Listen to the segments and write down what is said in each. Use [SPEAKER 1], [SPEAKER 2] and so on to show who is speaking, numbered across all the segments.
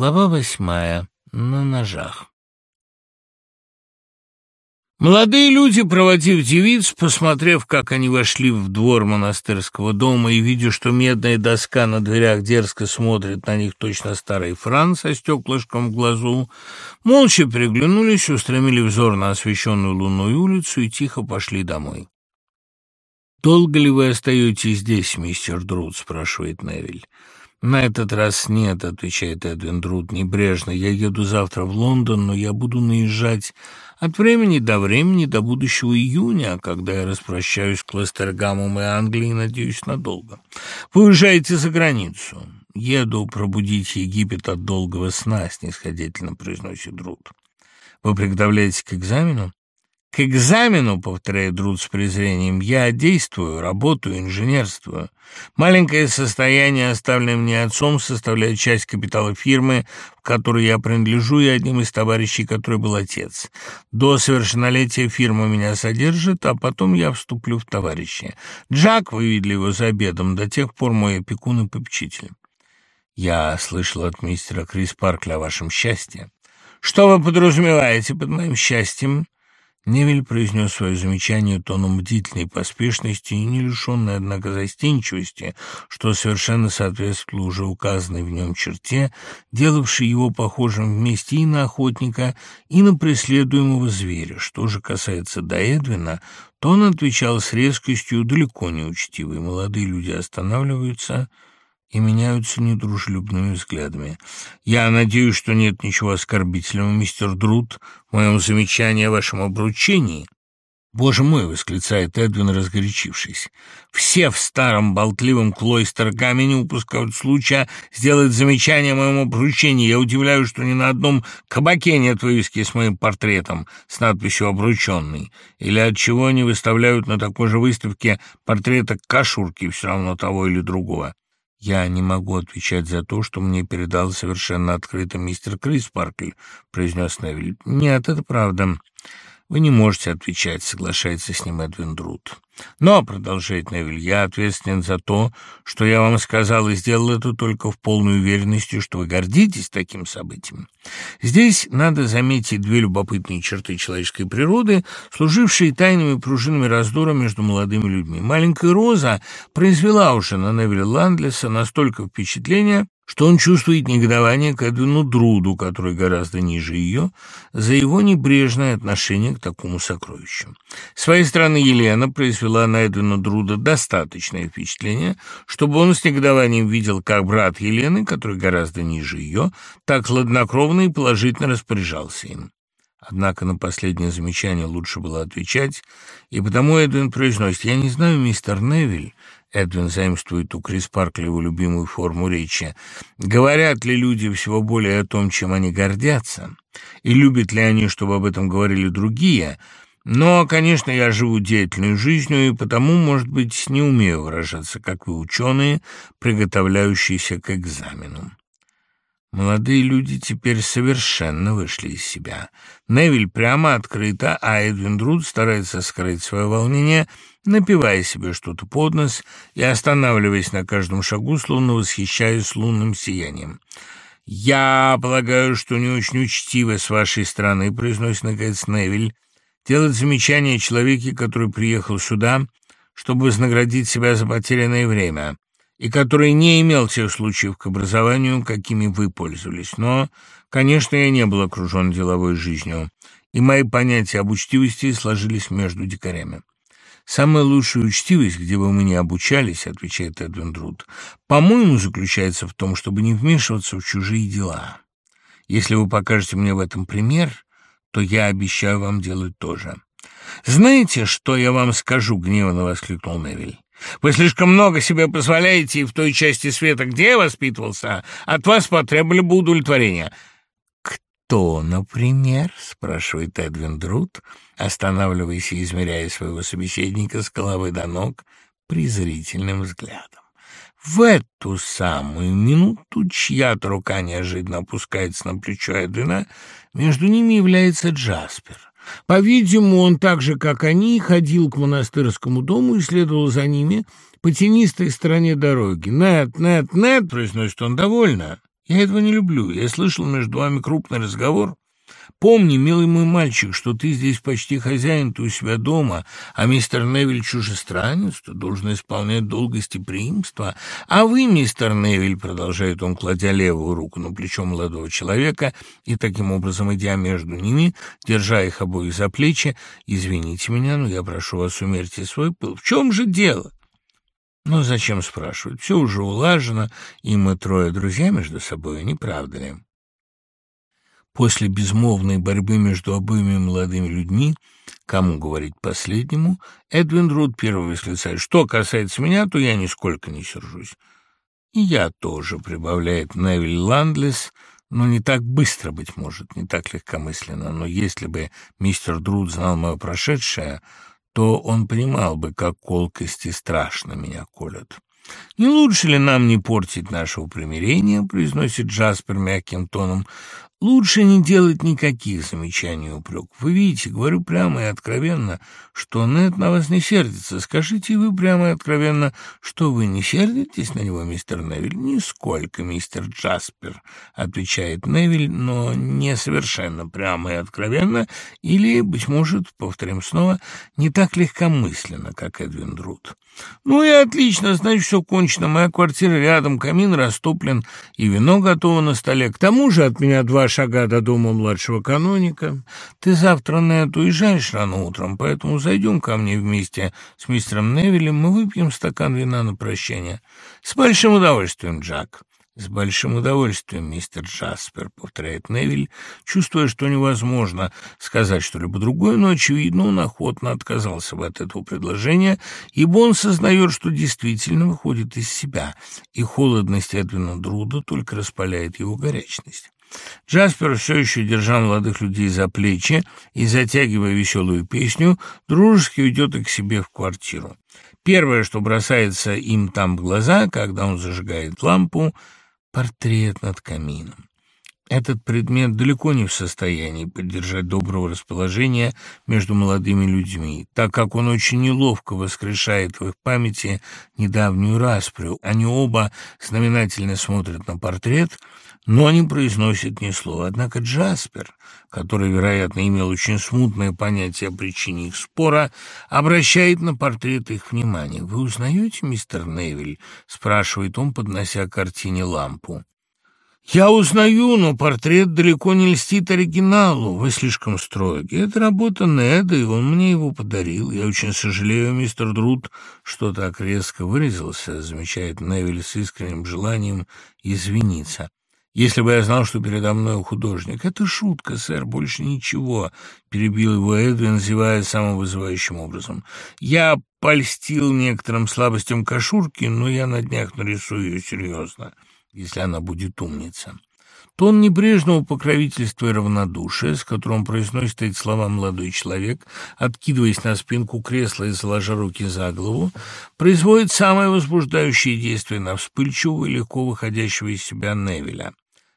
[SPEAKER 1] Глава восьмая. На ножах. Молодые люди, проводив девиц, посмотрев, как они вошли в двор монастырского дома и видя, что медная доска на дверях дерзко смотрит на них точно старый Фран со стеклышком в глазу, молча приглянулись, устремили взор на освещенную лунную улицу и тихо пошли домой. «Долго ли вы остаетесь здесь, мистер Друд?» — спрашивает Невиль. «На этот раз нет», — отвечает Эдвин Друд небрежно. «Я еду завтра в Лондон, но я буду наезжать от времени до времени до будущего июня, когда я распрощаюсь с Кластергамом и Англией, надеюсь, надолго. Вы уезжаете за границу. Еду пробудить Египет от долгого сна», — снисходительно произносит Друд. «Вы приготовляетесь к экзамену?» «К экзамену», — повторяет Друд с презрением, — «я действую, работаю, инженерствую. Маленькое состояние, оставленное мне отцом, составляет часть капитала фирмы, в которой я принадлежу, и одним из товарищей, который был отец. До совершеннолетия фирма меня содержит, а потом я вступлю в товарищи. Джак, вы видели его за обедом, до тех пор мой опекун и попечитель». «Я слышал от мистера Крис Паркля о вашем счастье». «Что вы подразумеваете под моим счастьем?» Невель произнес свое замечание тоном бдительной поспешности и не лишенной, однако, застенчивости, что совершенно соответствовало уже указанной в нем черте, делавшей его похожим вместе и на охотника, и на преследуемого зверя. Что же касается до Эдвина, то он отвечал с резкостью далеко не учтивой. Молодые люди останавливаются и меняются недружелюбными взглядами. «Я надеюсь, что нет ничего оскорбительного, мистер Друд, в моем замечании о вашем обручении». «Боже мой!» — восклицает Эдвин, разгорячившись. «Все в старом болтливом Клойстергаме не упускают случая сделать замечание о моем обручении. Я удивляюсь, что ни на одном кабаке нет вывески с моим портретом с надписью «Обрученный». Или от чего они выставляют на такой же выставке портрета Кашурки, все равно того или другого. «Я не могу отвечать за то, что мне передал совершенно открыто мистер Крис Паркль», — произнес Невиль. «Нет, это правда. «Вы не можете отвечать», — соглашается с ним Эдвин Друд. «Но», — продолжает Невиль, — «я ответственен за то, что я вам сказал, и сделал это только в полной уверенности, что вы гордитесь таким событием. Здесь надо заметить две любопытные черты человеческой природы, служившие тайными пружинами раздора между молодыми людьми. Маленькая Роза произвела уже на Невиля Ландлеса настолько впечатления, что он чувствует негодование к Эдвину Друду, который гораздо ниже ее, за его небрежное отношение к такому сокровищу. С своей стороны Елена произвела на Эдвина Друда достаточное впечатление, чтобы он с негодованием видел, как брат Елены, который гораздо ниже ее, так хладнокровно и положительно распоряжался им. Однако на последнее замечание лучше было отвечать, и потому Эдвин произносит «Я не знаю, мистер Невиль, Эдвин заимствует у Крис Паркли его любимую форму речи. Говорят ли люди всего более о том, чем они гордятся? И любят ли они, чтобы об этом говорили другие? Но, конечно, я живу деятельной жизнью, и потому, может быть, не умею выражаться, как вы, ученые, приготовляющиеся к экзамену. Молодые люди теперь совершенно вышли из себя. Невиль прямо открыто, а Эдвин Друд старается скрыть свое волнение, напивая себе что-то под нос и останавливаясь на каждом шагу, словно восхищаясь лунным сиянием. «Я полагаю, что не очень учтиво с вашей стороны», — произносит наконец Невиль, «делать замечание человеке, который приехал сюда, чтобы вознаградить себя за потерянное время» и который не имел тех случаев к образованию, какими вы пользовались. Но, конечно, я не был окружен деловой жизнью, и мои понятия об учтивости сложились между дикарями. «Самая лучшая учтивость, где бы мы ни обучались, — отвечает Эдвин Друд, — по-моему, заключается в том, чтобы не вмешиваться в чужие дела. Если вы покажете мне в этом пример, то я обещаю вам делать то же». «Знаете, что я вам скажу?» — гневно воскликнул Невиль. Вы слишком много себе позволяете, и в той части света, где я воспитывался, от вас потребовали бы удовлетворения». «Кто, например?» — спрашивает Эдвин Друд, останавливаясь и измеряя своего собеседника с головы до ног презрительным взглядом. В эту самую минуту чья-то рука неожиданно опускается на плечо Эдвина, между ними является Джаспер. По-видимому, он так же, как они, ходил к монастырскому дому и следовал за ними по тенистой стороне дороги. «Нет, нет, нет!» — произносит он довольно. Я этого не люблю. Я слышал между вами крупный разговор. Помни, милый мой мальчик, что ты здесь почти хозяин, ты у себя дома, а мистер Невиль чужестранец, ты должен исполнять долг гостеприимства. А вы, мистер Невиль, продолжает он, кладя левую руку на плечо молодого человека и таким образом идя между ними, держа их обоих за плечи, извините меня, но я прошу вас умерьте свой пыл. В чем же дело? Ну, зачем спрашивать? Все уже улажено, и мы трое друзья между собой, не правда ли? После безмолвной борьбы между обоими молодыми людьми, кому говорить последнему, Эдвин Руд первый восклицает, «Что касается меня, то я нисколько не сержусь». «И я тоже», — прибавляет Невиль Ландлес, но не так быстро, быть может, не так легкомысленно, но если бы мистер Друд знал мое прошедшее, то он понимал бы, как колкости страшно меня колят. «Не лучше ли нам не портить нашего примирения?» — произносит Джаспер мягким тоном. Лучше не делать никаких замечаний и упреков. Вы видите, говорю прямо и откровенно, что Нед на вас не сердится. Скажите вы прямо и откровенно, что вы не сердитесь на него, мистер Невиль? Нисколько, мистер Джаспер, отвечает Невиль, но не совершенно прямо и откровенно, или, быть может, повторим снова, не так легкомысленно, как Эдвин Друд. Ну и отлично, значит, все кончено. Моя квартира рядом, камин растоплен, и вино готово на столе. К тому же от меня два шага до дома младшего каноника. Ты завтра на это уезжаешь рано утром, поэтому зайдем ко мне вместе с мистером Невилем, мы выпьем стакан вина на прощание. С большим удовольствием, Джак. «С большим удовольствием, мистер Джаспер», — повторяет Невиль, чувствуя, что невозможно сказать что-либо другое, но, очевидно, он охотно отказался бы от этого предложения, ибо он сознает, что действительно выходит из себя, и холодность Эдвина Друда только распаляет его горячность. Джаспер, все еще держа молодых людей за плечи и затягивая веселую песню, дружески уйдет их к себе в квартиру. Первое, что бросается им там в глаза, когда он зажигает лампу — портрет над камином. Этот предмет далеко не в состоянии поддержать доброго расположения между молодыми людьми, так как он очень неловко воскрешает в их памяти недавнюю распрю. Они оба знаменательно смотрят на портрет, но не произносят ни слова. Однако Джаспер, который, вероятно, имел очень смутное понятие о причине их спора, обращает на портрет их внимание. «Вы узнаете, мистер Невиль?» — спрашивает он, поднося к картине лампу. «Я узнаю, но портрет далеко не льстит оригиналу. Вы слишком строги. Это работа Неда, и он мне его подарил. Я очень сожалею, мистер Друд, что так резко выразился», — замечает Невиль с искренним желанием извиниться. «Если бы я знал, что передо мной художник...» «Это шутка, сэр, больше ничего», — перебил его Эдвин, зевая самым вызывающим образом. «Я польстил некоторым слабостям кошурки, но я на днях нарисую ее серьезно» если она будет умница. Тон небрежного покровительства и равнодушия, с которым произносит эти слова молодой человек, откидываясь на спинку кресла и заложа руки за голову, производит самое возбуждающее действие на вспыльчивого и легко выходящего из себя Невеля.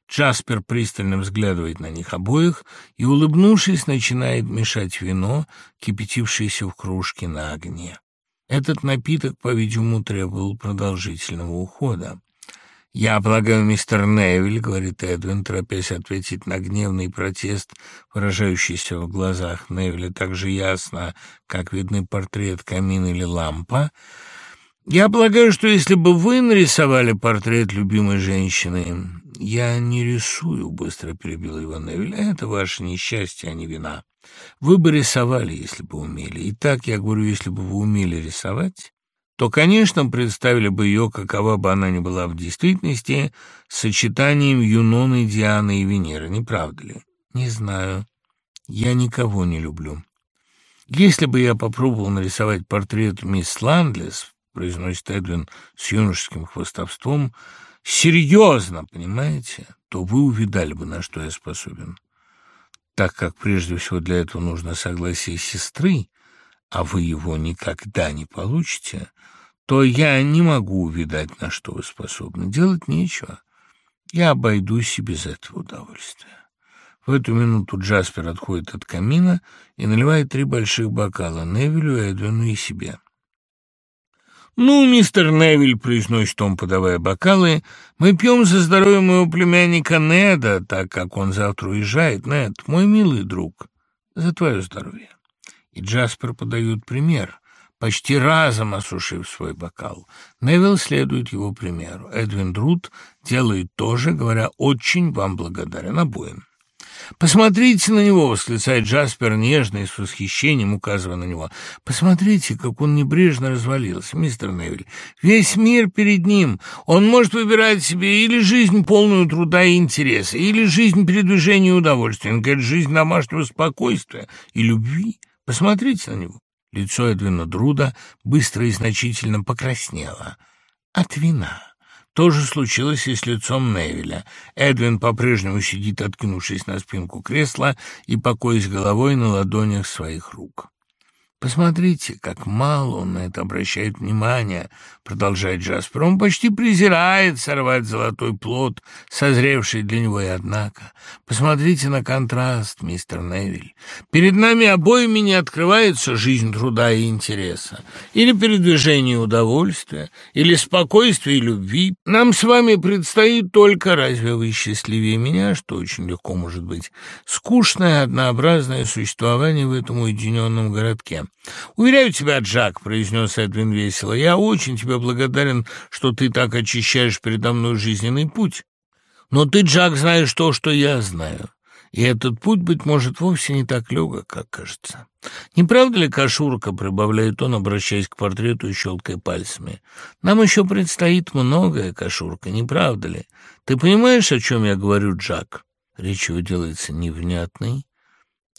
[SPEAKER 1] Джаспер пристально взглядывает на них обоих и, улыбнувшись, начинает мешать вино, кипятившееся в кружке на огне. Этот напиток, по-видимому, требовал продолжительного ухода. «Я полагаю, мистер Невиль», — говорит Эдвин, торопясь ответить на гневный протест, выражающийся в глазах Невиля так же ясно, как видны портрет, камин или лампа. «Я полагаю, что если бы вы нарисовали портрет любимой женщины...» «Я не рисую», — быстро перебил его Невиль. «Это ваше несчастье, а не вина. Вы бы рисовали, если бы умели. И так, я говорю, если бы вы умели рисовать...» то, конечно, представили бы ее, какова бы она ни была в действительности, сочетанием Юноны, Дианы и Венеры, не правда ли? Не знаю. Я никого не люблю. Если бы я попробовал нарисовать портрет мисс Ландлес, произносит Эдвин с юношеским хвостовством, серьезно, понимаете, то вы увидали бы, на что я способен. Так как прежде всего для этого нужно согласие сестры, а вы его никогда не получите, то я не могу увидать, на что вы способны. Делать нечего. Я обойдусь и без этого удовольствия. В эту минуту Джаспер отходит от камина и наливает три больших бокала Невилю, Эдвину и себе. «Ну, мистер Невиль», — произносит он, подавая бокалы, — «мы пьем за здоровье моего племянника Неда, так как он завтра уезжает. Нед, мой милый друг, за твое здоровье». И Джаспер подают пример, почти разом осушив свой бокал. Невилл следует его примеру. Эдвин Друд делает то же, говоря «очень вам благодарен обоим». «Посмотрите на него!» — восклицает Джаспер нежно и с восхищением, указывая на него. «Посмотрите, как он небрежно развалился, мистер Невиль. Весь мир перед ним. Он может выбирать себе или жизнь, полную труда и интереса, или жизнь передвижения и удовольствия, или жизнь домашнего спокойствия и любви. Посмотрите на него». Лицо Эдвина Друда быстро и значительно покраснело. От вина. То же случилось и с лицом Невиля. Эдвин по-прежнему сидит, откинувшись на спинку кресла и покоясь головой на ладонях своих рук. «Посмотрите, как мало он на это обращает внимание», — продолжает Джаспер. «Он почти презирает сорвать золотой плод, созревший для него, и однако. Посмотрите на контраст, мистер Невиль. Перед нами обоими не открывается жизнь труда и интереса, или передвижение удовольствия, или спокойствие и любви. Нам с вами предстоит только, разве вы счастливее меня, что очень легко может быть, скучное, однообразное существование в этом уединенном городке». «Уверяю тебя, Джак», — произнес Эдвин весело, — «я очень тебе благодарен, что ты так очищаешь передо мной жизненный путь. Но ты, Джак, знаешь то, что я знаю». И этот путь, быть может, вовсе не так легок, как кажется. Не правда ли, Кашурка, прибавляет он, обращаясь к портрету и щелкая пальцами, нам еще предстоит многое, Кашурка, не правда ли? Ты понимаешь, о чем я говорю, Джак? Речь его делается невнятной,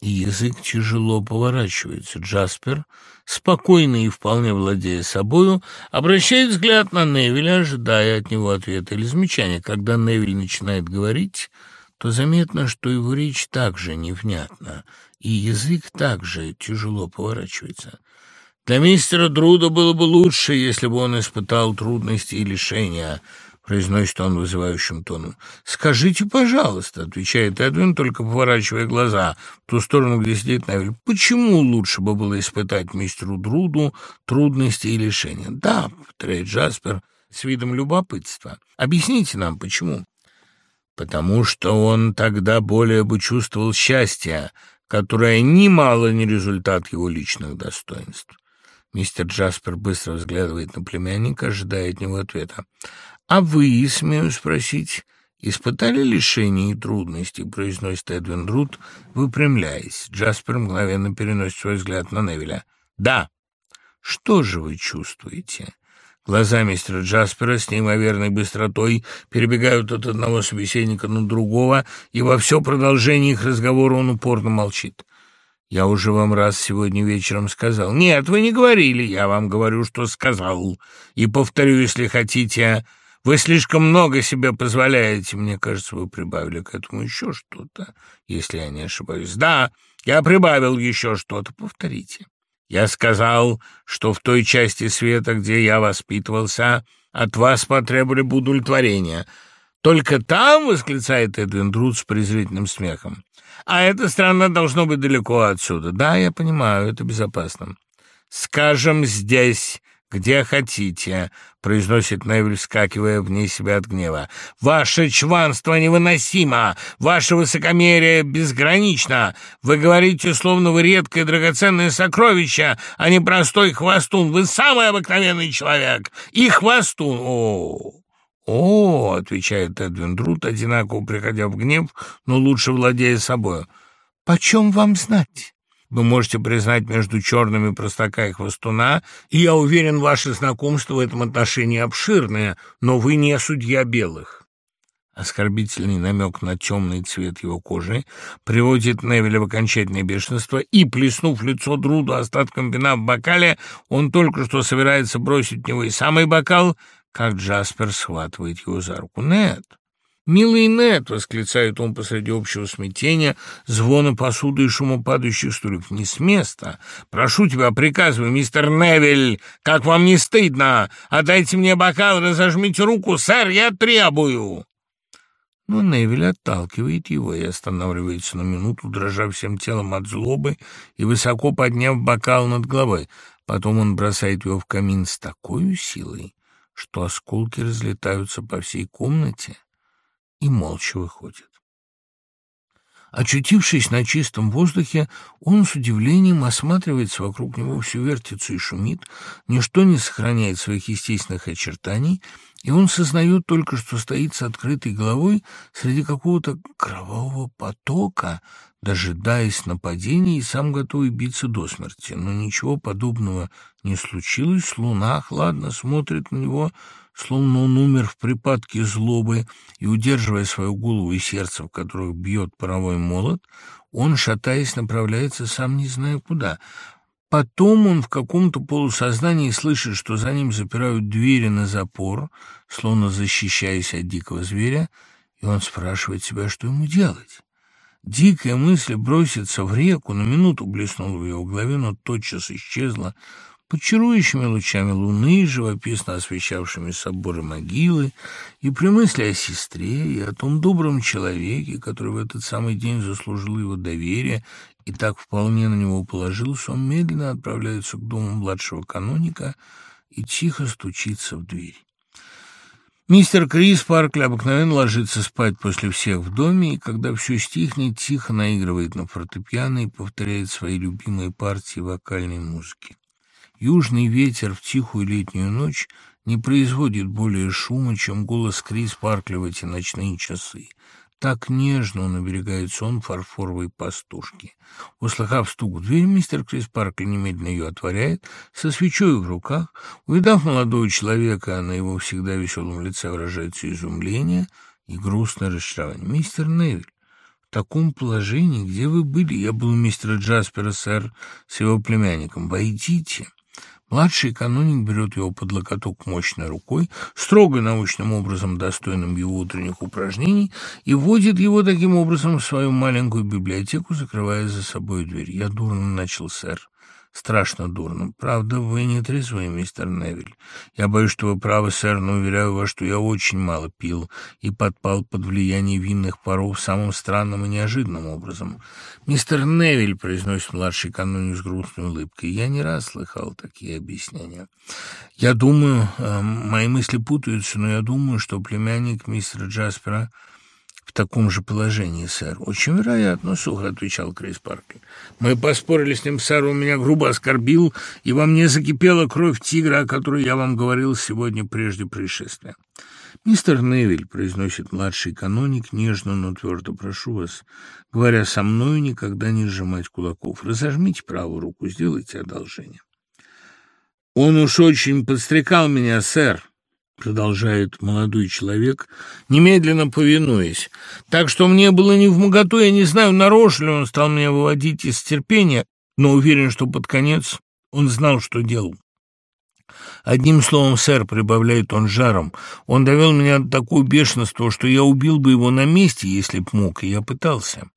[SPEAKER 1] язык тяжело поворачивается. Джаспер, спокойный и вполне владея собою, обращает взгляд на Невиля, ожидая от него ответа или замечания. Когда Невиль начинает говорить, то заметно, что его речь также невнятна, и язык также тяжело поворачивается. Для мистера Друда было бы лучше, если бы он испытал трудности и лишения, произносит он вызывающим тоном. «Скажите, пожалуйста», — отвечает Эдвин, только поворачивая глаза в ту сторону, где сидит Невиль, «почему лучше бы было испытать мистеру Друду трудности и лишения?» «Да», — повторяет Джаспер с видом любопытства. «Объясните нам, почему?» «Потому что он тогда более бы чувствовал счастье, которое немало не результат его личных достоинств». Мистер Джаспер быстро взглядывает на племянника, ожидая от него ответа. «А вы, смею спросить, испытали лишения и трудности?» — произносит Эдвин Рут, выпрямляясь. Джаспер мгновенно переносит свой взгляд на Невиля. «Да». «Что же вы чувствуете?» Глаза мистера Джаспера с неимоверной быстротой перебегают от одного собеседника на другого, и во все продолжение их разговора он упорно молчит. «Я уже вам раз сегодня вечером сказал». «Нет, вы не говорили, я вам говорю, что сказал. И повторю, если хотите...» Вы слишком много себе позволяете. Мне кажется, вы прибавили к этому еще что-то, если я не ошибаюсь. Да, я прибавил еще что-то. Повторите. Я сказал, что в той части света, где я воспитывался, от вас потребовали бы удовлетворения. Только там, — восклицает Эдвин Друд с презрительным смехом, — а эта страна должно быть далеко отсюда. Да, я понимаю, это безопасно. Скажем, здесь «Где хотите», — произносит Невиль, вскакивая вне себя от гнева. «Ваше чванство невыносимо! Ваше высокомерие безгранично! Вы говорите, словно вы редкое драгоценное сокровище, а не простой хвостун! Вы самый обыкновенный человек! И хвостун! О!» «О!» — отвечает Эдвин Друт, одинаково приходя в гнев, но лучше владея собою. «Почем вам знать?» Вы можете признать между черными простака и хвостуна, и я уверен, ваше знакомство в этом отношении обширное, но вы не судья белых». Оскорбительный намек на темный цвет его кожи приводит Невеля в окончательное бешенство, и, плеснув лицо Друду остатком вина в бокале, он только что собирается бросить в него и самый бокал, как Джаспер схватывает его за руку. «Нет, «Милый Нет!» — восклицает он посреди общего смятения, звона посуды и шума падающих стульев. «Не с места! Прошу тебя, приказывай, мистер Невиль! Как вам не стыдно? Отдайте мне бокал, разожмите руку, сэр, я требую!» Но Невиль отталкивает его и останавливается на минуту, дрожа всем телом от злобы и высоко подняв бокал над головой. Потом он бросает его в камин с такой силой, что осколки разлетаются по всей комнате и молча выходит. Очутившись на чистом воздухе, он с удивлением осматривается вокруг него, все вертится и шумит, ничто не сохраняет своих естественных очертаний, и он сознает только, что стоит с открытой головой среди какого-то кровавого потока, дожидаясь нападения и сам готовый биться до смерти. Но ничего подобного не случилось, луна хладно смотрит на него, словно он умер в припадке злобы, и, удерживая свою голову и сердце, в которых бьет паровой молот, он, шатаясь, направляется сам не зная куда. Потом он в каком-то полусознании слышит, что за ним запирают двери на запор, словно защищаясь от дикого зверя, и он спрашивает себя, что ему делать. Дикая мысль броситься в реку, на минуту блеснула в его голове, но тотчас исчезла, под чарующими лучами луны, живописно освещавшими соборы могилы, и при мысли о сестре и о том добром человеке, который в этот самый день заслужил его доверие и так вполне на него положился, он медленно отправляется к дому младшего каноника и тихо стучится в дверь. Мистер Крис Паркли обыкновенно ложится спать после всех в доме, и когда все стихнет, тихо наигрывает на фортепиано и повторяет свои любимые партии вокальной музыки. Южный ветер в тихую летнюю ночь не производит более шума, чем голос Крис Паркли в эти ночные часы. Так нежно он оберегает сон фарфоровой пастушки. Услыхав стук в дверь, мистер Крис Паркли немедленно ее отворяет, со свечой в руках. Увидав молодого человека, на его всегда веселом лице выражается изумление и грустное разочарование. «Мистер Невиль, в таком положении, где вы были? Я был у мистера Джаспера, сэр, с его племянником. Войдите». Младший каноник берет его под локоток мощной рукой, строго научным образом достойным его утренних упражнений, и вводит его таким образом в свою маленькую библиотеку, закрывая за собой дверь. «Я дурно начал, сэр. Страшно дурно. Правда, вы не трезвый, мистер Невиль. Я боюсь, что вы правы, сэр, но уверяю вас, что я очень мало пил и подпал под влияние винных паров самым странным и неожиданным образом. Мистер Невиль, произносит младший каноник с грустной улыбкой, я не раз слыхал такие объяснения. Я думаю, э, мои мысли путаются, но я думаю, что племянник мистера Джаспера в таком же положении, сэр. Очень вероятно, сухо отвечал Крис Паркер. Мы поспорили с ним, сэр, он меня грубо оскорбил, и во мне закипела кровь тигра, о которой я вам говорил сегодня прежде происшествия. «Мистер Невиль», — произносит младший каноник, нежно, но твердо прошу вас, говоря со мною, никогда не сжимать кулаков. Разожмите правую руку, сделайте одолжение. «Он уж очень подстрекал меня, сэр», продолжает молодой человек, немедленно повинуясь. Так что мне было не в моготу, я не знаю, нарочно ли он стал меня выводить из терпения, но уверен, что под конец он знал, что делал. Одним словом, сэр, прибавляет он жаром, он довел меня до такого бешенства, что я убил бы его на месте, если б мог, и я пытался.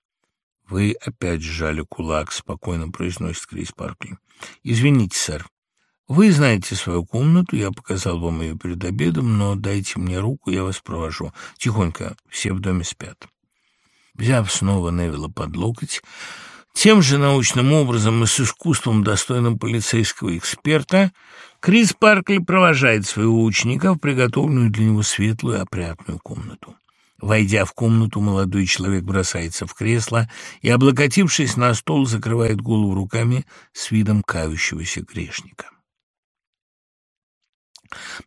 [SPEAKER 1] Вы опять сжали кулак, спокойно произносит Крис Паркли. Извините, сэр. Вы знаете свою комнату, я показал вам ее перед обедом, но дайте мне руку, я вас провожу. Тихонько, все в доме спят. Взяв снова Невилла под локоть, тем же научным образом и с искусством, достойным полицейского эксперта, Крис Паркли провожает своего ученика в приготовленную для него светлую опрятную комнату. Войдя в комнату, молодой человек бросается в кресло и, облокотившись на стол, закрывает голову руками с видом кающегося грешника.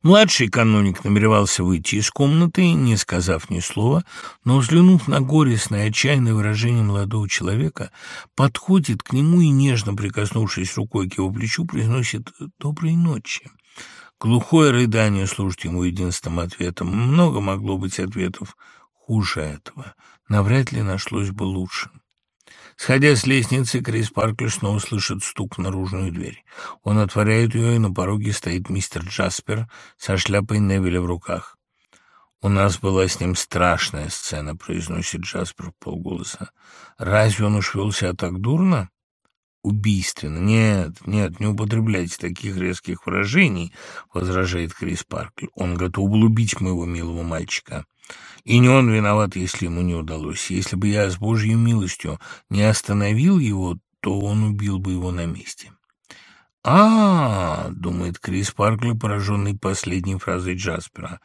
[SPEAKER 1] Младший каноник намеревался выйти из комнаты, не сказав ни слова, но, взглянув на горестное, отчаянное выражение молодого человека, подходит к нему и, нежно прикоснувшись рукой к его плечу, произносит «доброй ночи». Глухое рыдание служит ему единственным ответом. Много могло быть ответов хуже этого. Навряд ли нашлось бы лучше. Сходя с лестницы, Крис Паркли снова слышит стук в наружную дверь. Он отворяет ее, и на пороге стоит мистер Джаспер со шляпой Невиля в руках. «У нас была с ним страшная сцена», — произносит Джаспер в полголоса. «Разве он уж так дурно?» «Убийственно. Нет, нет, не употребляйте таких резких выражений», — возражает Крис Паркли. «Он готов был убить моего милого мальчика». И не он виноват, если ему не удалось. Если бы я с Божьей милостью не остановил его, то он убил бы его на месте. а, -а, -а думает Крис Паркли, пораженный последней фразой Джаспера.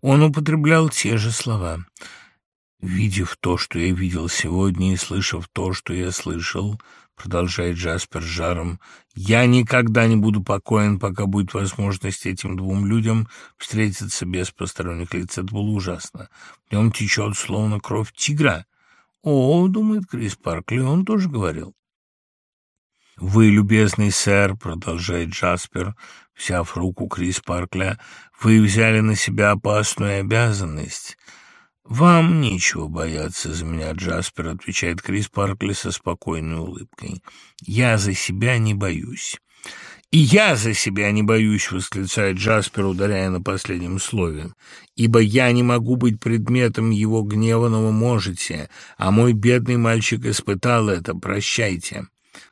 [SPEAKER 1] Он употреблял те же слова. «Видев то, что я видел сегодня, и слышав то, что я слышал, продолжает Джаспер с жаром, я никогда не буду покоен, пока будет возможность этим двум людям встретиться без посторонних лиц. Это было ужасно. В нем течет словно кровь тигра. О, думает Крис Паркли, он тоже говорил. «Вы, любезный сэр», — продолжает Джаспер, взяв руку Крис Паркля, — «вы взяли на себя опасную обязанность». «Вам нечего бояться за меня, Джаспер», — отвечает Крис Паркли со спокойной улыбкой. «Я за себя не боюсь». «И я за себя не боюсь», — восклицает Джаспер, ударяя на последнем слове, «ибо я не могу быть предметом его гнева, но вы можете, а мой бедный мальчик испытал это, прощайте».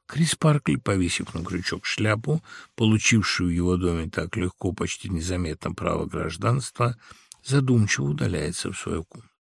[SPEAKER 1] Крис Паркли, повесив на крючок шляпу, получившую в его доме так легко, почти незаметно право гражданства, задумчиво удаляется в свою комнату.